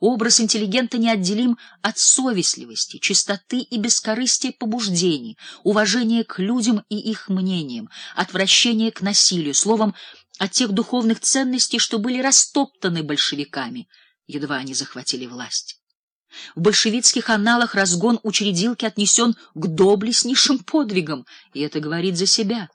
Образ интеллигента неотделим от совестливости, чистоты и бескорыстия побуждений, уважения к людям и их мнениям, отвращения к насилию, словом, от тех духовных ценностей, что были растоптаны большевиками, едва они захватили власть. В большевистских аналах разгон учредилки отнесен к доблестнейшим подвигам, и это говорит за себя.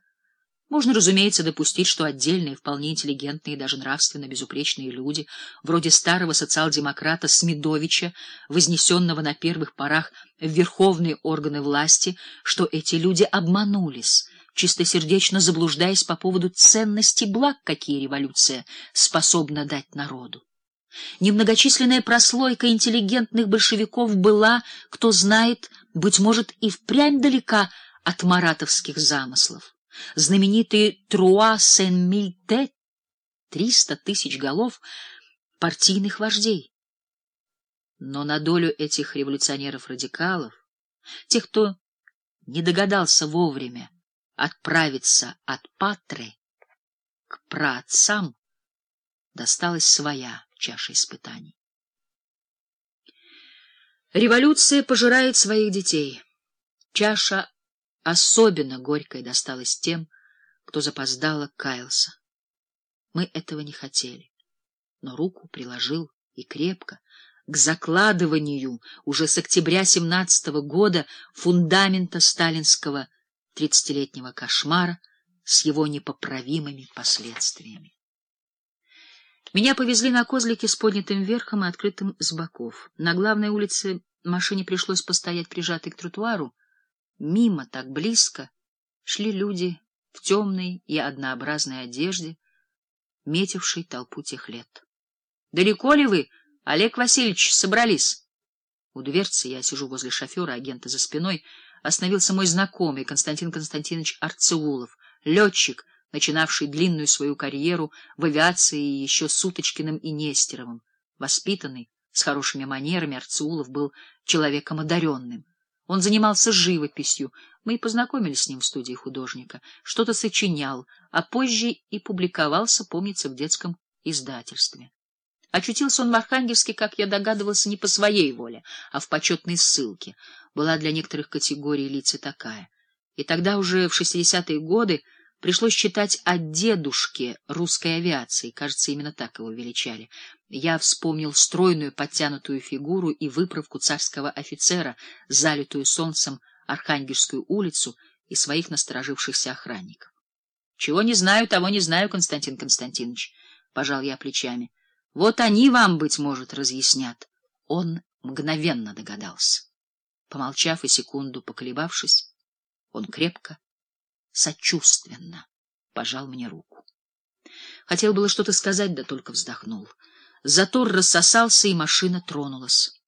Можно, разумеется, допустить, что отдельные, вполне интеллигентные и даже нравственно безупречные люди, вроде старого социал-демократа Смедовича, вознесенного на первых порах в верховные органы власти, что эти люди обманулись, чистосердечно заблуждаясь по поводу ценности благ, какие революция способна дать народу. Немногочисленная прослойка интеллигентных большевиков была, кто знает, быть может, и впрямь далека от маратовских замыслов знаменитые Труа Сен-Мильте, триста тысяч голов партийных вождей. Но на долю этих революционеров-радикалов, тех, кто не догадался вовремя отправиться от Патры к праотцам, досталась своя чаша испытаний. Революция пожирает своих детей. Чаша Особенно горькой досталось тем, кто запоздало каялся. Мы этого не хотели, но руку приложил и крепко к закладыванию уже с октября 17 -го года фундамента сталинского тридцатилетнего кошмара с его непоправимыми последствиями. Меня повезли на козлике с поднятым верхом и открытым с боков. На главной улице машине пришлось постоять прижатой к тротуару, Мимо, так близко, шли люди в темной и однообразной одежде, метившей толпу тех лет. — Далеко ли вы, Олег Васильевич, собрались? У дверцы я сижу возле шофера, агента за спиной. Остановился мой знакомый Константин Константинович Арцеулов, летчик, начинавший длинную свою карьеру в авиации еще с Уточкиным и Нестеровым. Воспитанный, с хорошими манерами, Арцеулов был человеком одаренным. Он занимался живописью, мы и познакомились с ним в студии художника, что-то сочинял, а позже и публиковался, помнится, в детском издательстве. Очутился он в Архангельске, как я догадывался, не по своей воле, а в почетной ссылке. Была для некоторых категорий лица такая. И тогда уже в 60-е годы Пришлось читать о дедушке русской авиации, кажется, именно так его величали. Я вспомнил стройную подтянутую фигуру и выправку царского офицера, залитую солнцем Архангельскую улицу и своих насторожившихся охранников. — Чего не знаю, того не знаю, Константин Константинович, — пожал я плечами. — Вот они вам, быть может, разъяснят. Он мгновенно догадался. Помолчав и секунду поколебавшись, он крепко сочувственно пожал мне руку. Хотел было что-то сказать, да только вздохнул. Затор рассосался, и машина тронулась.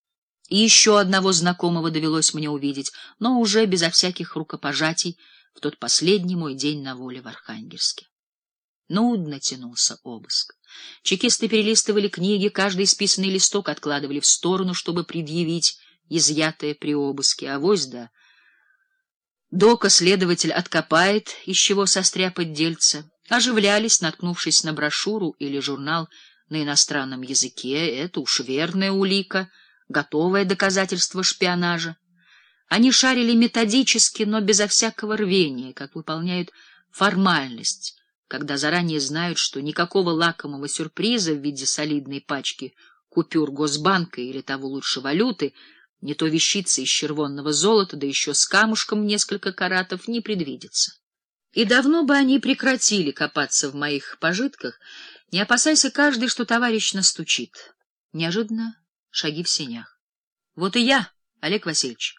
И еще одного знакомого довелось мне увидеть, но уже безо всяких рукопожатий в тот последний мой день на воле в Архангельске. Нудно тянулся обыск. Чекисты перелистывали книги, каждый исписанный листок откладывали в сторону, чтобы предъявить изъятое при обыске, а вось Дока следователь откопает, из чего состряпать дельца. Оживлялись, наткнувшись на брошюру или журнал на иностранном языке. Это уж верная улика, готовое доказательство шпионажа. Они шарили методически, но безо всякого рвения, как выполняют формальность, когда заранее знают, что никакого лакомого сюрприза в виде солидной пачки купюр Госбанка или того лучше валюты — не то вещица из червонного золота, да еще с камушком несколько каратов, не предвидится. И давно бы они прекратили копаться в моих пожитках, не опасайся каждый, что товарищ настучит. Неожиданно шаги в сенях. — Вот и я, Олег Васильевич.